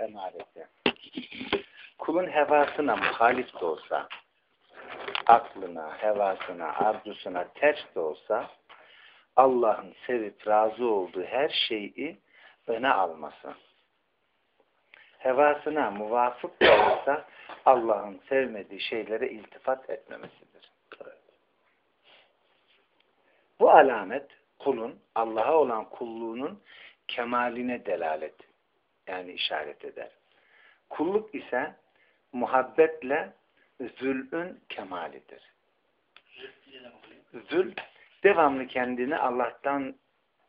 emaresi. Kulun hevasına muhalif de olsa, aklına, hevasına, arzusuna ters de olsa, Allah'ın sevip razı olduğu her şeyi öne alması. Hevasına muvafık da olsa Allah'ın sevmediği şeylere iltifat etmemesidir. Bu alamet kulun Allah'a olan kulluğunun kemaline delalet yani işaret eder. Kulluk ise muhabbetle zülün kemalidir. Zül devamlı kendini Allah'tan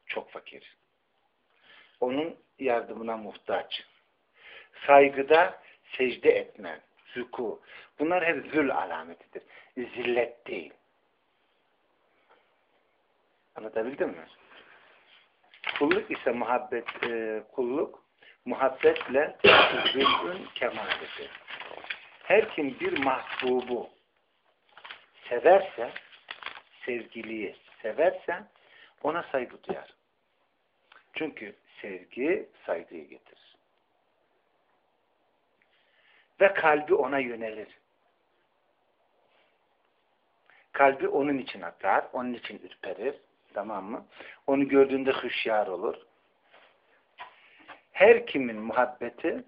çok fakir. Onun yardımına muhtaç. Saygıda secde etmen, züku. Bunlar hep zül alametidir. Zillet değil. Anlatabildim mi? Kulluk ise muhabbet, e, kulluk muhabbetle zülün kemalidir. Her kim bir mahbubu severse, sevgiliyi severse ona saygı duyar. Çünkü sevgi saygıyı getirir. Ve kalbi ona yönelir. Kalbi onun için atar, onun için ürperir. Tamam mı? Onu gördüğünde hüşyar olur. Her kimin muhabbeti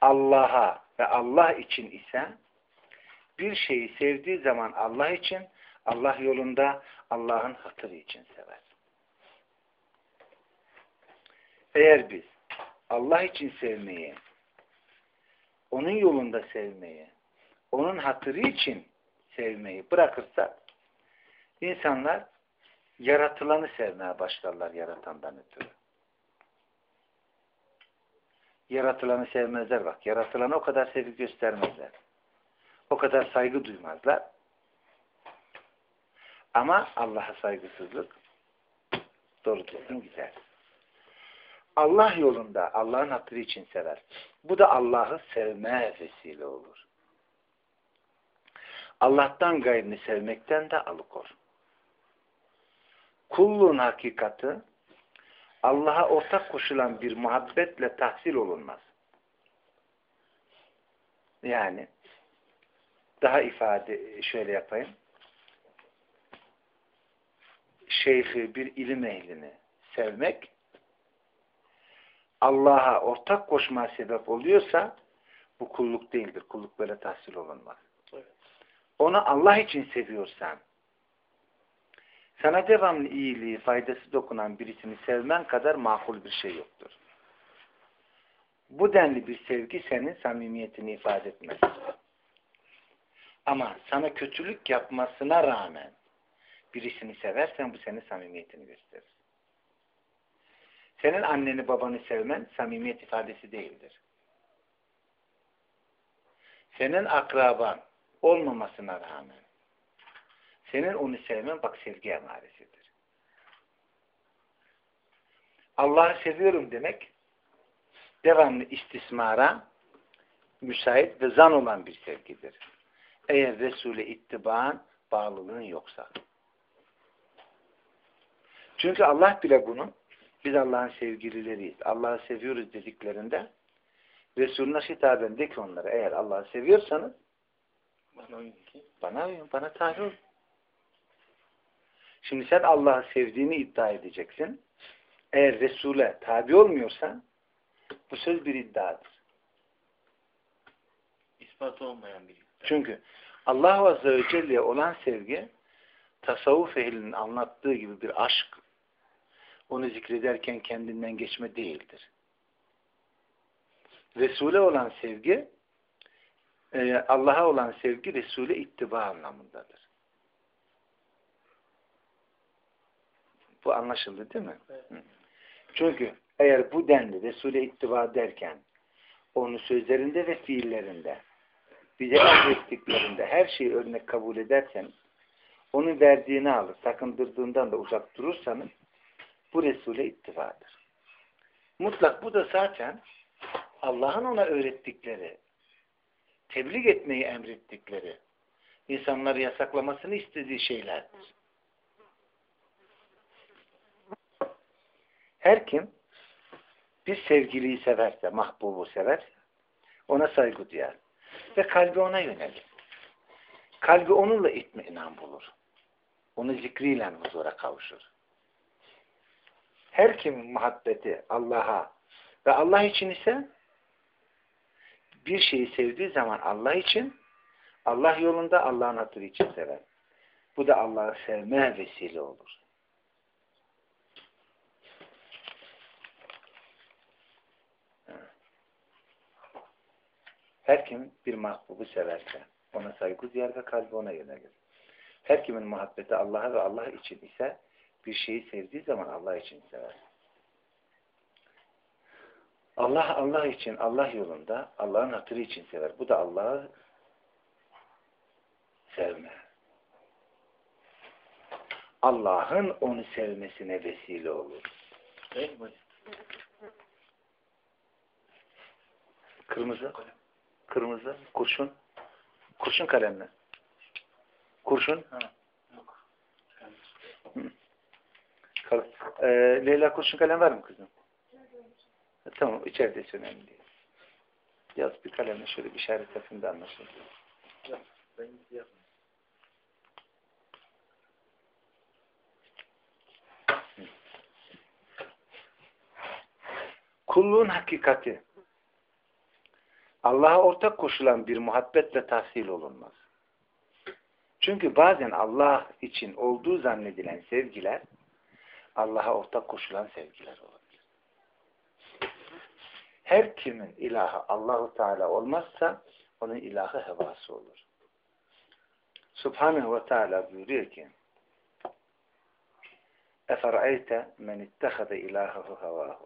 Allah'a ve Allah için ise bir şeyi sevdiği zaman Allah için, Allah yolunda Allah'ın hatırı için sever. Eğer biz Allah için sevmeyi, onun yolunda sevmeyi, onun hatırı için sevmeyi bırakırsak insanlar yaratılanı sevmeye başlarlar yaratandan ötürü. Yaratılanı sevmezler bak. Yaratılana o kadar sevgi göstermezler. O kadar saygı duymazlar. Ama Allah'a saygısızlık doğru düzgün gider. Allah yolunda Allah'ın hatırı için sever. Bu da Allah'ı sevmeye vesile olur. Allah'tan gayrını sevmekten de alıkor. Kulluğun hakikati Allah'a ortak koşulan bir muhabbetle tahsil olunmaz. Yani daha ifade şöyle yapayım. Şeyhi, bir ilim ehlini sevmek Allah'a ortak koşma sebep oluyorsa bu kulluk değildir. Kulluk böyle tahsil olunmaz. Evet. Onu Allah için seviyorsan sana devamlı iyiliği, faydası dokunan birisini sevmen kadar makul bir şey yoktur. Bu denli bir sevgi senin samimiyetini ifade etmez. Ama sana kötülük yapmasına rağmen birisini seversen bu senin samimiyetini gösterir. Senin anneni babanı sevmen samimiyet ifadesi değildir. Senin akraban olmamasına rağmen senin onu sevmen bak sevgi emaresidir. Allah'ı seviyorum demek devamlı istismara müsait ve zan olan bir sevgidir. Eğer Resul'e ittibaan bağlılığın yoksa. Çünkü Allah bile bunu biz Allah'ın sevgilileriyiz. Allah'ı seviyoruz dediklerinde Resulüne hitaben de ki onlara eğer Allah'ı seviyorsanız bana uyun ki bana uyun, bana tabi olun. Şimdi sen Allah'ı sevdiğini iddia edeceksin. Eğer Resul'e tabi olmuyorsan bu söz bir iddiadır. İspatı olmayan bir iddia. Çünkü Allah Azze ve Celle'ye olan sevgi tasavvuf ehlinin anlattığı gibi bir aşk onu zikrederken kendinden geçme değildir. Resul'e olan sevgi e, Allah'a olan sevgi Resul'e ittiba anlamındadır. Bu anlaşıldı değil mi? Evet. Çünkü eğer bu denli Resul'e ittiba derken onu sözlerinde ve fiillerinde bize emrettiklerinde her şeyi örnek kabul edersen onun verdiğini alır, sakındırdığından da uzak durursanız bu Resul'e ittifadır. Mutlak bu da zaten Allah'ın ona öğrettikleri, tebliğ etmeyi emrettikleri, insanları yasaklamasını istediği şeylerdir. Her kim bir sevgiliyi severse, mahbubu sever, ona saygı duyar. Ve kalbi ona yönelir. Kalbi onunla itminan bulur. Onu zikriyle huzura kavuşur. Her kimin muhabbeti Allah'a ve Allah için ise bir şeyi sevdiği zaman Allah için, Allah yolunda Allah'ın hatırı için sever. Bu da Allah'ı sevmeye vesile olur. Her kim bir mahbubu severse ona saygı duyar ve kalbi ona yönelir. Her kimin muhabbeti Allah'a ve Allah için ise bir şeyi sevdiği zaman Allah için sever. Allah Allah için, Allah yolunda, Allah'ın hatırı için sever. Bu da Allah'ı sevme. Allah'ın onu sevmesine vesile olur. Değil mi? Kırmızı. Kırmızı. Kurşun. Kurşun kalemle. Kurşun. Ha. Hı. Ee, Leyla kurşun kalem var mı kızım? Tamam, içeride önemli değil. Yaz bir kalemle şöyle bir işaret yapayım da anlaşılır. Ben yapmam. Kulluğun hakikati Allah'a ortak koşulan bir muhabbetle tahsil olunmaz. Çünkü bazen Allah için olduğu zannedilen sevgiler Allah'a ortak koşulan sevgiler olur her kimin ilahı Allahu Teala olmazsa onun ilahı hevası olur. Subhanahu ve Teala buyuruyor ki اَفَرَأَيْتَ مَنِ اتَّخَذَ اِلَٰهَهُ هَوَاهُ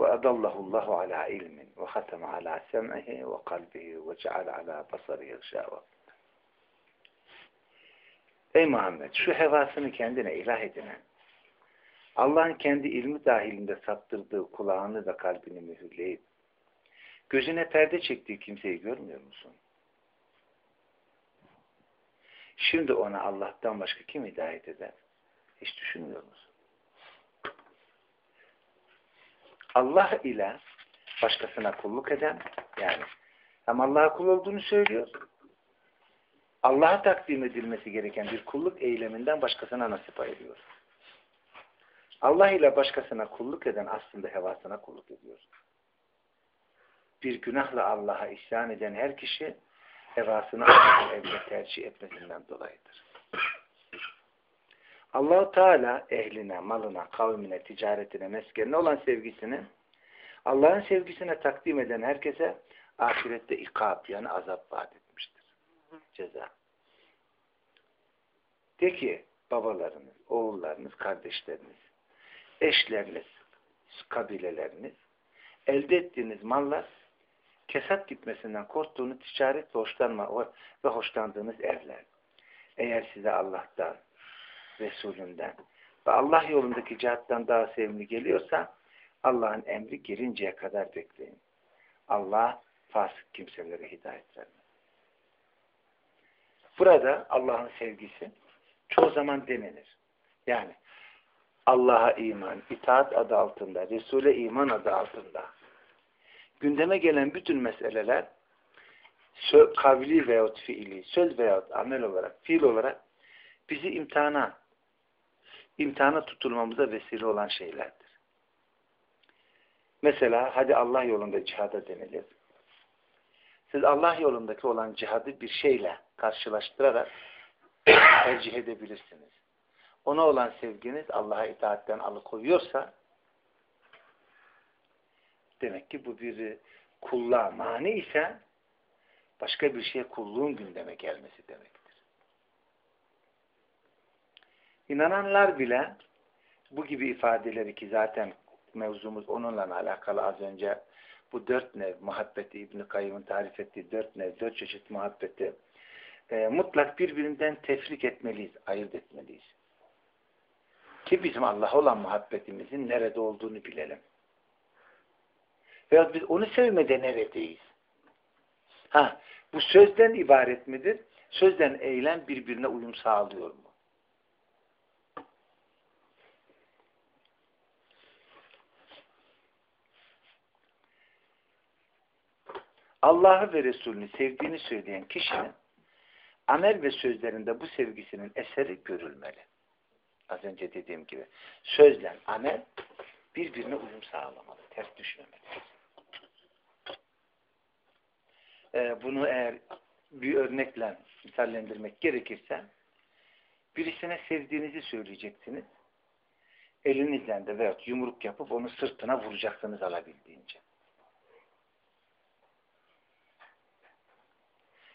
وَأَدَلَّهُ اللّٰهُ عَلَى عِلْمٍ وَخَتَمَ عَلَى سَمْعِهِ وَقَلْبِهِ وَجَعَلَ عَلَى بَصَرِهِ غِشَاوَةً Ey Muhammed şu hevasını kendine ilah edinen Allah'ın kendi ilmi dahilinde saptırdığı kulağını ve kalbini mühürleyip gözüne perde çektiği kimseyi görmüyor musun? Şimdi ona Allah'tan başka kim hidayet eder? Hiç düşünmüyor musun? Allah ile başkasına kulluk eden yani hem Allah'a kul olduğunu söylüyor Allah'a takdim edilmesi gereken bir kulluk eyleminden başkasına nasip ayırıyor. Allah ile başkasına kulluk eden aslında hevasına kulluk ediyor. Bir günahla Allah'a isyan eden her kişi hevasını Allah'ın evde tercih etmesinden dolayıdır. Allahu Teala ehline, malına, kavmine, ticaretine, meskenine olan sevgisini Allah'ın sevgisine takdim eden herkese ahirette ikab yani azap vaat etmiştir. Ceza. De ki babalarınız, oğullarınız, kardeşleriniz eşleriniz, kabileleriniz, elde ettiğiniz mallar kesat gitmesinden korktuğunuz ticaret ve hoşlanma ve hoşlandığınız evler. Eğer size Allah'tan, Resulünden ve Allah yolundaki cihattan daha sevimli geliyorsa Allah'ın emri gelinceye kadar bekleyin. Allah fasık kimselere hidayet vermez. Burada Allah'ın sevgisi çoğu zaman denilir. Yani Allah'a iman, itaat adı altında, Resul'e iman adı altında gündeme gelen bütün meseleler kavli veyahut fiili, söz veyahut amel olarak, fiil olarak bizi imtihana, imtihana tutulmamıza vesile olan şeylerdir. Mesela hadi Allah yolunda cihada denilir. Siz Allah yolundaki olan cihadı bir şeyle karşılaştırarak tercih edebilirsiniz ona olan sevginiz Allah'a itaatten alıkoyuyorsa demek ki bu bir kulluğa mani ise başka bir şeye kulluğun gündeme gelmesi demektir. İnananlar bile bu gibi ifadeleri ki zaten mevzumuz onunla alakalı az önce bu dört nev muhabbeti İbn-i Kayyım'ın tarif ettiği dört nev, dört çeşit muhabbeti e, mutlak birbirinden tefrik etmeliyiz, ayırt etmeliyiz. Ki bizim Allah'a olan muhabbetimizin nerede olduğunu bilelim. Veya biz onu sevmede neredeyiz? Ha, bu sözden ibaret midir? Sözden eylem birbirine uyum sağlıyor mu? Allah'ı ve Resulünü sevdiğini söyleyen kişinin amel ve sözlerinde bu sevgisinin eseri görülmeli. Az önce dediğim gibi. Sözle amel birbirine uyum sağlamalı. Ters düşmemeli. Ee, bunu eğer bir örnekle misallendirmek gerekirse birisine sevdiğinizi söyleyeceksiniz. Elinizle de veyahut yumruk yapıp onu sırtına vuracaksınız alabildiğince.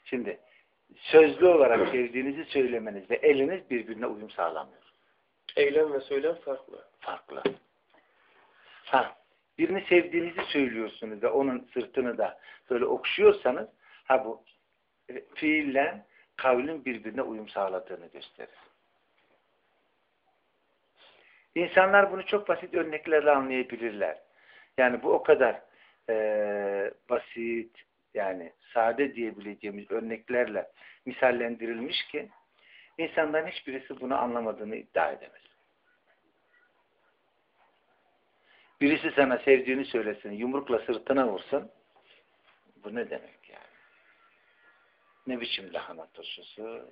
Şimdi sözlü olarak sevdiğinizi söylemeniz ve eliniz birbirine uyum sağlamıyor. Eylem ve söylem farklı. Farklı. Ha, birini sevdiğinizi söylüyorsunuz ve onun sırtını da böyle okşuyorsanız ha bu e, fiille kavlin birbirine uyum sağladığını gösterir. İnsanlar bunu çok basit örneklerle anlayabilirler. Yani bu o kadar e, basit, yani sade diyebileceğimiz örneklerle misallendirilmiş ki insanların hiçbirisi bunu anlamadığını iddia edemez. Birisi sana sevdiğini söylesin, yumrukla sırtına vursun. Bu ne demek yani? Ne biçim lahana turşusu?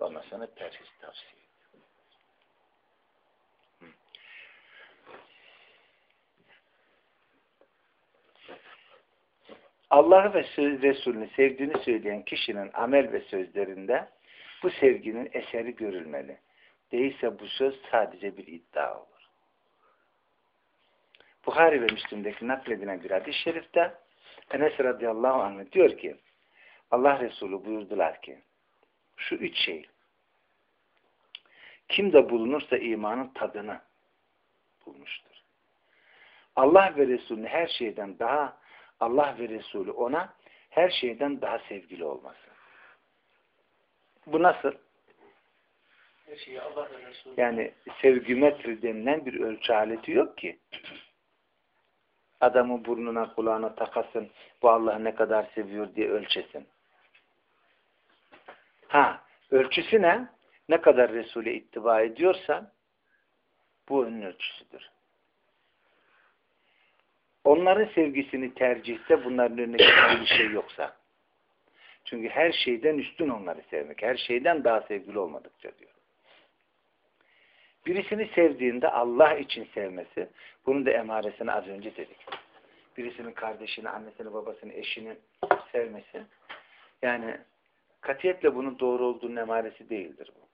Ona sana perhiz tavsiye Allah'ı ve Resulünü sevdiğini söyleyen kişinin amel ve sözlerinde bu sevginin eseri görülmeli. Değilse bu söz sadece bir iddia olur. Bukhari ve Müslim'deki nakledilen bir hadis-i şerifte Enes radıyallahu anh diyor ki Allah Resulü buyurdular ki şu üç şey kimde bulunursa imanın tadını bulmuştur. Allah ve Resulünü her şeyden daha Allah ve Resulü ona her şeyden daha sevgili olması. Bu nasıl? Her şeyi Allah ve Resulü. Yani sevgi metre denilen bir ölçü aleti yok ki. Adamın burnuna kulağına takasın, bu Allah'ı ne kadar seviyor diye ölçesin. Ha, ölçüsü ne? Ne kadar Resul'e ittiba ediyorsan bu onun ölçüsüdür. Onların sevgisini tercihse bunların önüne bir şey yoksa. Çünkü her şeyden üstün onları sevmek. Her şeyden daha sevgili olmadıkça diyor. Birisini sevdiğinde Allah için sevmesi, bunun da emaresini az önce dedik. Birisinin kardeşini, annesini, babasını, eşini sevmesi, yani katiyetle bunun doğru olduğunun emaresi değildir bu.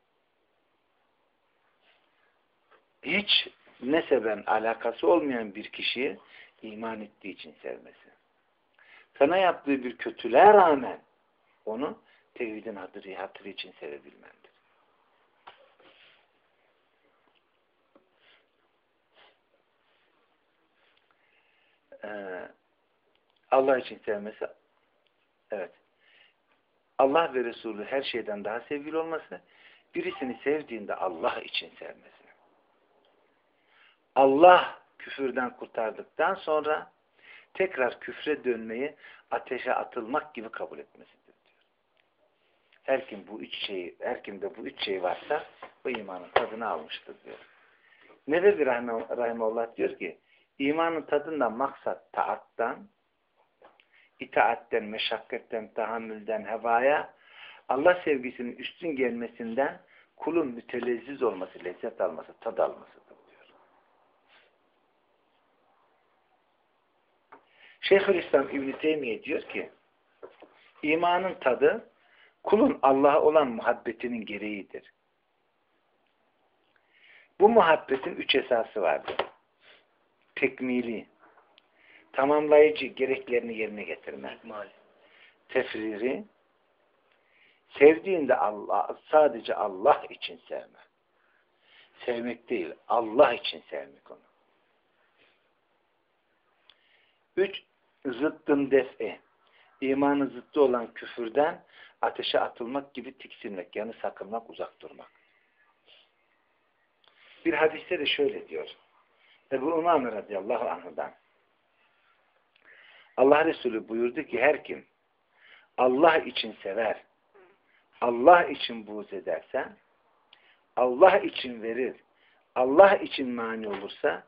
Hiç neseben alakası olmayan bir kişiyi iman ettiği için sevmesi. Sana yaptığı bir kötülüğe rağmen onu tevhidin hatırı, hatırı için sevebilmendir. Ee, Allah için sevmesi evet. Allah ve Resulü her şeyden daha sevgili olması birisini sevdiğinde Allah için sevmesi. Allah küfürden kurtardıktan sonra tekrar küfre dönmeyi ateşe atılmak gibi kabul etmesidir diyor. Her kim bu üç şeyi, her kimde bu üç şey varsa bu imanın tadını almıştır diyor. Nevevi Rahimullah diyor ki imanın tadından maksat taattan itaatten, meşakkatten, tahammülden, hevaya Allah sevgisinin üstün gelmesinden kulun mütelezziz olması, lezzet alması, tad alması. Şeyhülislam İbn-i Teymiye diyor ki imanın tadı kulun Allah'a olan muhabbetinin gereğidir. Bu muhabbetin üç esası vardır. Tekmili, tamamlayıcı gereklerini yerine getirme. Tefriri, sevdiğinde Allah, sadece Allah için sevme. Sevmek değil, Allah için sevmek onu. Üç, zıttın def'i. İmanı zıttı olan küfürden ateşe atılmak gibi tiksinmek, yani sakınmak, uzak durmak. Bir hadiste de şöyle diyor. Ebu Umame radıyallahu anh'dan Allah Resulü buyurdu ki her kim Allah için sever, Allah için buğz ederse, Allah için verir, Allah için mani olursa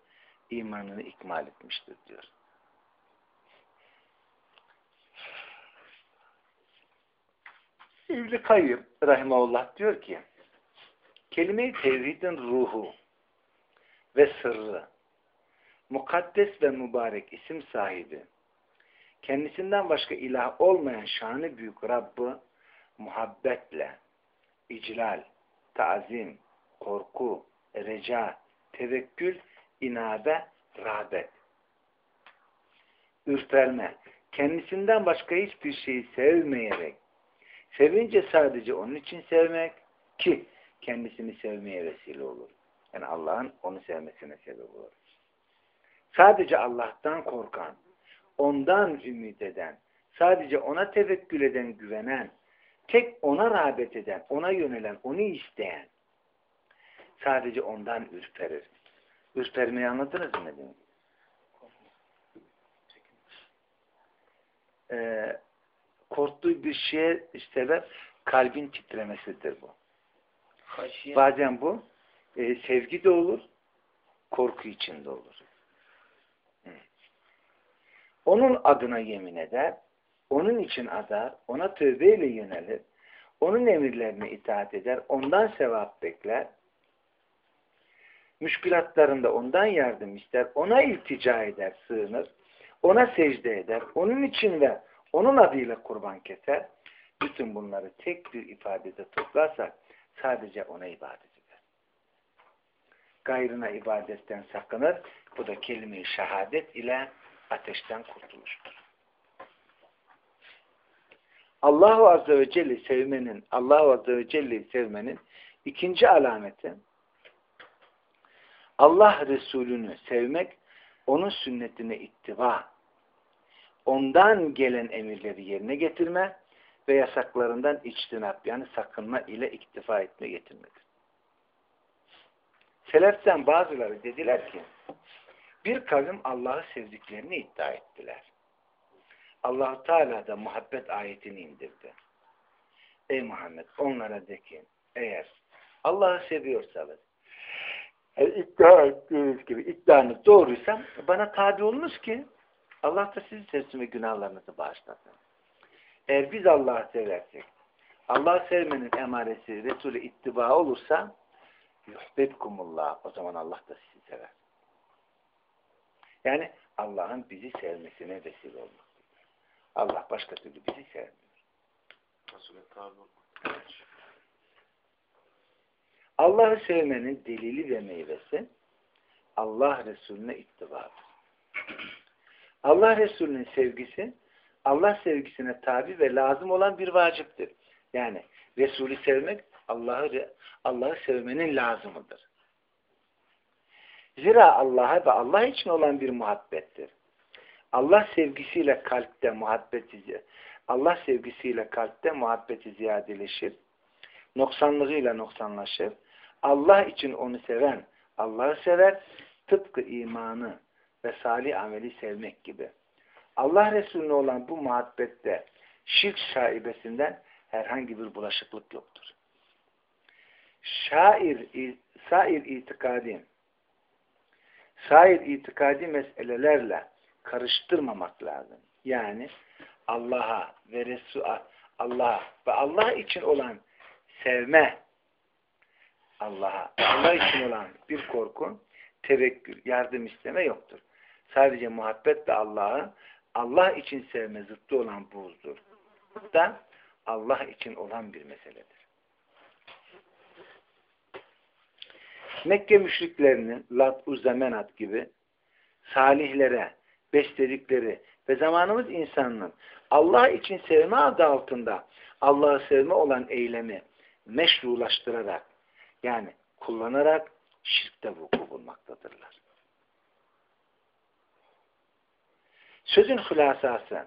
imanını ikmal etmiştir diyor. İbn-i Kayyım Rahimahullah diyor ki kelime-i tevhidin ruhu ve sırrı mukaddes ve mübarek isim sahibi kendisinden başka ilah olmayan şanı büyük Rabb'ı muhabbetle, iclal, tazim, korku, reca, tevekkül, inabe, rağbet, ürperme, kendisinden başka hiçbir şeyi sevmeyerek, sevince sadece onun için sevmek ki kendisini sevmeye vesile olur. Yani Allah'ın onu sevmesine sebep olur. Sadece Allah'tan korkan, ondan ümit eden, sadece ona tevekkül eden, güvenen, tek ona rağbet eden, ona yönelen, onu isteyen, sadece ondan ürperir. Ürpermeyi anladınız mı? Ee, korktuğu bir şeye sebep kalbin titremesidir bu. Haşiye. Bazen bu e, sevgi de olur, korku içinde olur. Hı. Onun adına yemin eder, onun için adar, ona tövbeyle yönelir, onun emirlerine itaat eder, ondan sevap bekler, müşkülatlarında ondan yardım ister, ona iltica eder, sığınır, ona secde eder, onun için ve onun adıyla kurban keser. Bütün bunları tek bir ifadede toplarsak sadece ona ibadet eder. Gayrına ibadetten sakınır. Bu da kelime-i şehadet ile ateşten kurtuluştur. Allahu Azze ve Celle sevmenin, Allahu Azze ve Celle'yi sevmenin ikinci alameti Allah Resulü'nü sevmek, onun sünnetine ittiba, ondan gelen emirleri yerine getirme ve yasaklarından içtinap yani sakınma ile iktifa etme getirmedir. Seleften bazıları dediler ki bir kavim Allah'ı sevdiklerini iddia ettiler. allah Teala da muhabbet ayetini indirdi. Ey Muhammed onlara de ki eğer Allah'ı seviyorsanız yani iddia ettiğiniz gibi iddianız doğruysa bana tabi olunuz ki Allah da sizi sevsin ve günahlarınızı bağışlasın. Eğer biz Allah'ı seversek, Allah sevmenin emaresi Resulü ittiba olursa yuhbibkumullah. O zaman Allah da sizi sever. Yani Allah'ın bizi sevmesine vesile olmak. Allah başka türlü bizi sevmiyor. Allah'ı sevmenin delili ve meyvesi Allah Resulüne ittibadır. Allah Resulü'nün sevgisi Allah sevgisine tabi ve lazım olan bir vaciptir. Yani Resulü sevmek Allah'ı Allah'ı sevmenin lazımıdır. Zira Allah'a ve Allah için olan bir muhabbettir. Allah sevgisiyle kalpte muhabbeti Allah sevgisiyle kalpte muhabbeti ziyadeleşir. Noksanlığıyla noksanlaşır. Allah için onu seven Allah'ı sever. Tıpkı imanı ve salih ameli sevmek gibi. Allah Resulüne olan bu muhabbette şirk şaibesinden herhangi bir bulaşıklık yoktur. Şair, sair itikadi sair itikadi meselelerle karıştırmamak lazım. Yani Allah'a ve Resul'a Allah'a ve Allah için olan sevme Allah'a Allah için olan bir korku tevekkül, yardım isteme yoktur. Sadece muhabbet de Allah'ı Allah için sevme zıttı olan buğzdur. Da Allah için olan bir meseledir. Mekke müşriklerinin Lat, Uzza, gibi salihlere besledikleri ve zamanımız insanının Allah için sevme adı altında Allah'ı sevme olan eylemi meşrulaştırarak yani kullanarak şirkte vuku bulmaktadırlar. Sözün hülasası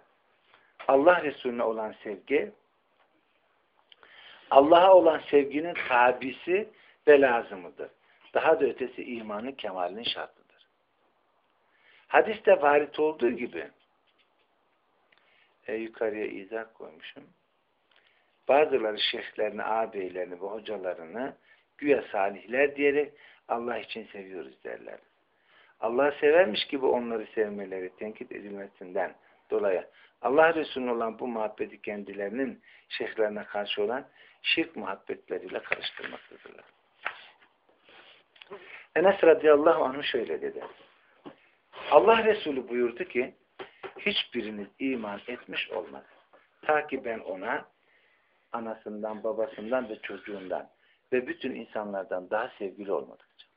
Allah Resulüne olan sevgi Allah'a olan sevginin tabisi ve lazımıdır. Daha da ötesi imanın kemalinin şartıdır. Hadiste varit olduğu gibi e, yukarıya izah koymuşum. Bazıları şeyhlerini, ağabeylerini ve hocalarını güya salihler diyerek Allah için seviyoruz derler. Allah'ı severmiş gibi onları sevmeleri tenkit edilmesinden dolayı Allah Resulü'nün olan bu muhabbeti kendilerinin şeyhlerine karşı olan şirk muhabbetleriyle karıştırmaktadırlar. Enes radıyallahu anh şöyle dedi. Allah Resulü buyurdu ki hiçbiriniz iman etmiş olmaz. Ta ki ben ona anasından, babasından ve çocuğundan ve bütün insanlardan daha sevgili olmadıkça.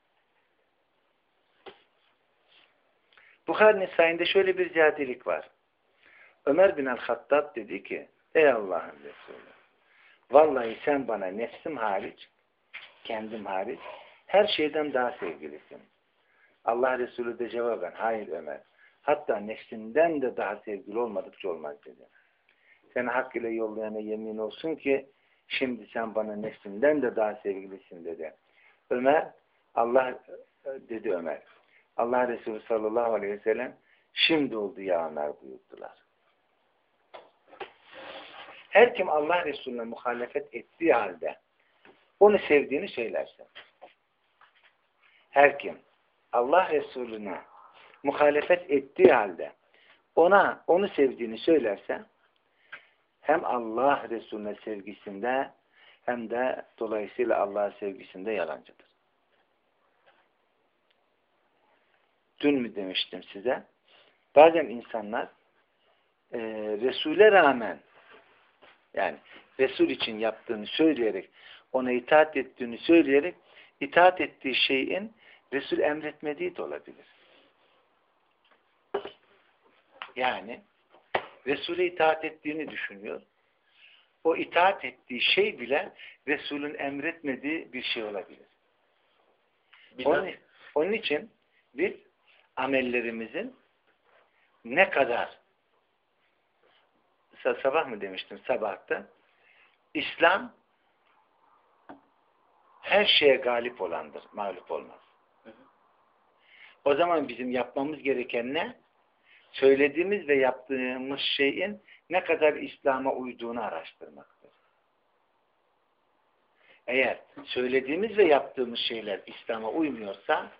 Bukhari'nin sayında şöyle bir ziyadelik var. Ömer bin el-Hattab dedi ki Ey Allah'ın Resulü vallahi sen bana nefsim hariç kendim hariç her şeyden daha sevgilisin. Allah Resulü de cevaben hayır Ömer hatta nefsinden de daha sevgili olmadıkça olmaz dedi. Seni hak ile yollayana yemin olsun ki şimdi sen bana nefsinden de daha sevgilisin dedi. Ömer Allah dedi Ömer Allah Resulü sallallahu aleyhi ve sellem şimdi oldu ya Ömer buyurdular. Her kim Allah Resulüne muhalefet ettiği halde onu sevdiğini söylerse her kim Allah Resulüne muhalefet ettiği halde ona onu sevdiğini söylerse hem Allah Resulüne sevgisinde hem de dolayısıyla Allah'a sevgisinde yalancıdır. Dün mü demiştim size? Bazen insanlar e, Resul'e rağmen yani Resul için yaptığını söyleyerek ona itaat ettiğini söyleyerek itaat ettiği şeyin Resul emretmediği de olabilir. Yani Resul'e itaat ettiğini düşünüyor. O itaat ettiği şey bile Resul'ün emretmediği bir şey olabilir. Onun, onun için biz amellerimizin ne kadar sabah mı demiştim sabahta İslam her şeye galip olandır. Mağlup olmaz. O zaman bizim yapmamız gereken ne? Söylediğimiz ve yaptığımız şeyin ne kadar İslam'a uyduğunu araştırmaktır. Eğer söylediğimiz ve yaptığımız şeyler İslam'a uymuyorsa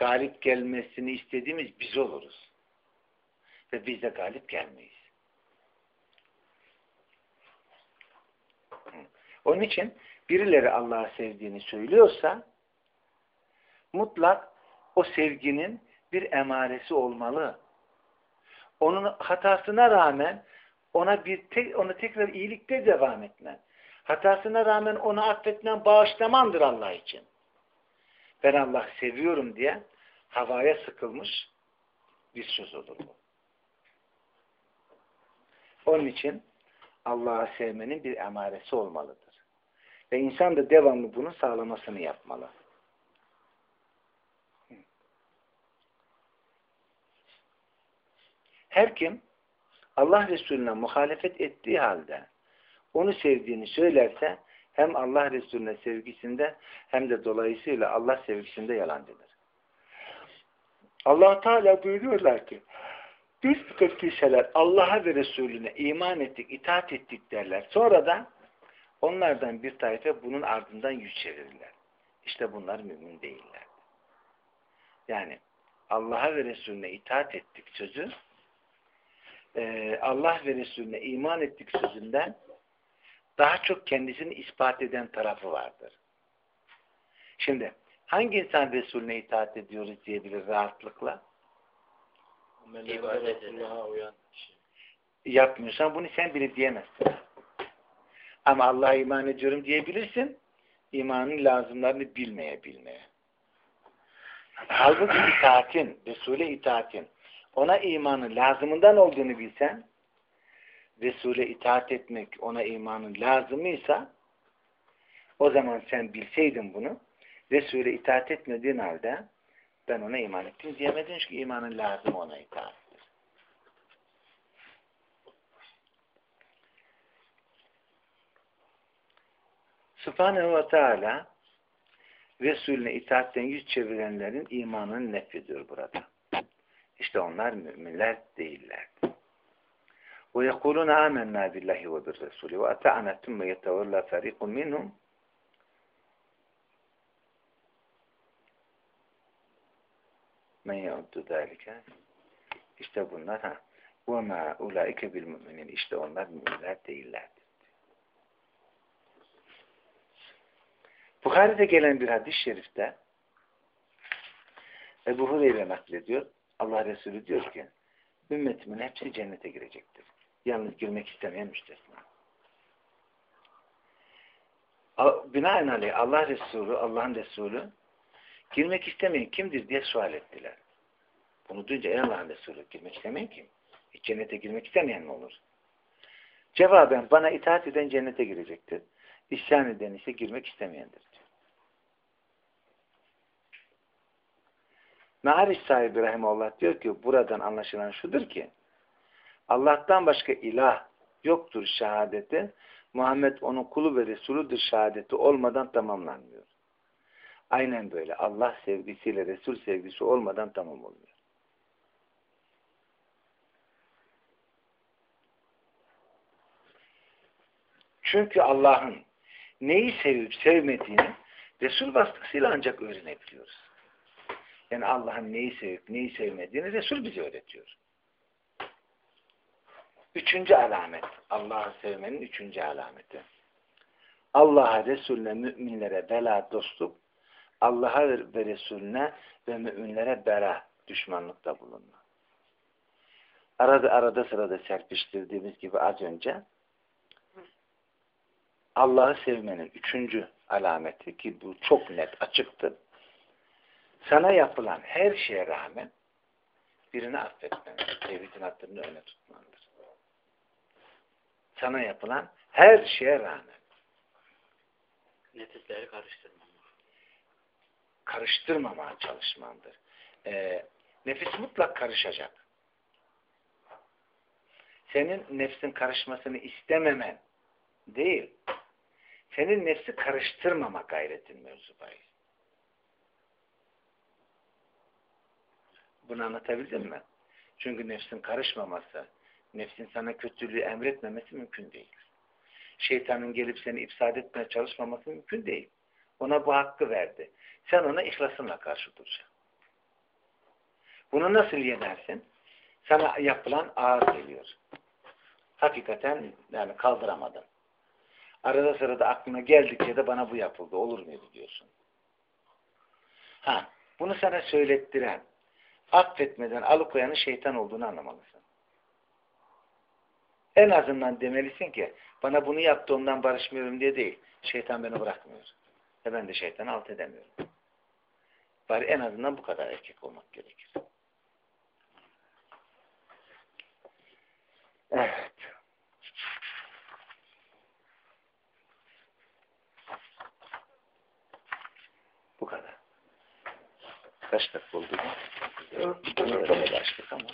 galip gelmesini istediğimiz biz oluruz. Ve biz de galip gelmeyiz. Onun için birileri Allah'ı sevdiğini söylüyorsa mutlak o sevginin bir emaresi olmalı. Onun hatasına rağmen ona bir te ona tekrar iyilikte devam etmen. Hatasına rağmen onu affetmen bağışlamandır Allah için. Ben Allah seviyorum diye havaya sıkılmış bir söz bu. Onun için Allah'ı sevmenin bir emaresi olmalıdır. Ve insan da devamlı bunu sağlamasını yapmalı. Her kim Allah Resulüne muhalefet ettiği halde onu sevdiğini söylerse hem Allah Resulüne sevgisinde hem de dolayısıyla Allah sevgisinde yalancıdır. Allah Teala buyuruyorlar ki bir sıkıntı kişiler Allah'a ve Resulüne iman ettik, itaat ettik derler. Sonra da onlardan bir tayfe bunun ardından yüz çevirirler. İşte bunlar mümin değiller. Yani Allah'a ve Resulüne itaat ettik sözü e, Allah ve Resulüne iman ettik sözünden daha çok kendisini ispat eden tarafı vardır. Şimdi hangi insan Resulüne itaat ediyoruz diyebilir rahatlıkla? İbadet uyan Yapmıyorsan bunu sen bile diyemezsin. Ama Allah'a iman ediyorum diyebilirsin. İmanın lazımlarını bilmeye bilmeye. Halbuki itaatin, Resul'e itaatin ona imanın lazımından olduğunu bilsen Resul'e itaat etmek ona imanın lazımıysa o zaman sen bilseydin bunu Resul'e itaat etmediğin halde ben ona iman ettim diyemedin çünkü imanın lazım ona itaattir. Subhanehu ve Teala Resulüne itaatten yüz çevirenlerin imanını nefrediyor burada. İşte onlar müminler değiller. Ve yekuluna amennâ billahi ve bir resulü ve ata'na Men yuddu zâlike işte bunlar ha. Ve mâ ulaike bil müminin. İşte onlar müminler değillerdir. Bukhari'de gelen bir hadis-i şerifte Ebu Hureyre naklediyor. Allah Resulü diyor ki ümmetimin hepsi cennete girecektir. Yalnız girmek istemeyen müstesna. Binaenaleyh Allah Resulü, Allah'ın Resulü girmek istemeyen kimdir diye sual ettiler. Bunu duyunca ey Allah'ın Resulü girmek istemeyen kim? Hiç cennete girmek istemeyen mi olur? Cevaben bana itaat eden cennete girecektir. İsyan eden ise girmek istemeyendir. diyor. Me'ariş sahibi Rahimullah diyor ki buradan anlaşılan şudur ki Allah'tan başka ilah yoktur şehadeti Muhammed onun kulu ve Resuludur şehadeti olmadan tamamlanmıyor. Aynen böyle. Allah sevgisiyle Resul sevgisi olmadan tamam olmuyor. Çünkü Allah'ın neyi sevip sevmediğini Resul vasıtasıyla ancak öğrenebiliyoruz. Yani Allah'ın neyi sevip neyi sevmediğini Resul bize öğretiyor. Üçüncü alamet. Allah'ı sevmenin üçüncü alameti. Allah'a, Resulüne, müminlere bela dostluk, Allah'a ve Resulüne ve müminlere bela düşmanlıkta bulunma. Arada arada sırada serpiştirdiğimiz gibi az önce Allah'ı sevmenin üçüncü alameti ki bu çok net açıktır. Sana yapılan her şeye rağmen birini affetmen, tevhidin hatırını öne tutmandır. Sana yapılan her şeye rağmen Nefisleri karıştırmam. Karıştırmamaya çalışmandır. Ee, nefis mutlak karışacak. Senin nefsin karışmasını istememen değil, senin nefsi karıştırmama gayretin mevzu bahis. Bunu anlatabildim mi? Çünkü nefsin karışmaması, nefsin sana kötülüğü emretmemesi mümkün değil. Şeytanın gelip seni ifsad etmeye çalışmaması mümkün değil. Ona bu hakkı verdi. Sen ona ihlasınla karşı duracaksın. Bunu nasıl yenersin? Sana yapılan ağır geliyor. Hakikaten yani kaldıramadın. Arada sırada aklına geldikçe de bana bu yapıldı. Olur muydu diyorsun. Ha, bunu sana söylettiren, affetmeden alıkoyanın şeytan olduğunu anlamalısın. En azından demelisin ki bana bunu yaptı ondan barışmıyorum diye değil. Şeytan beni bırakmıyor. Ve ben de şeytanı alt edemiyorum. Bari en azından bu kadar erkek olmak gerekir. Evet. Bu kadar. Kaç dakika oldu? bu? Bunu da başladık ama.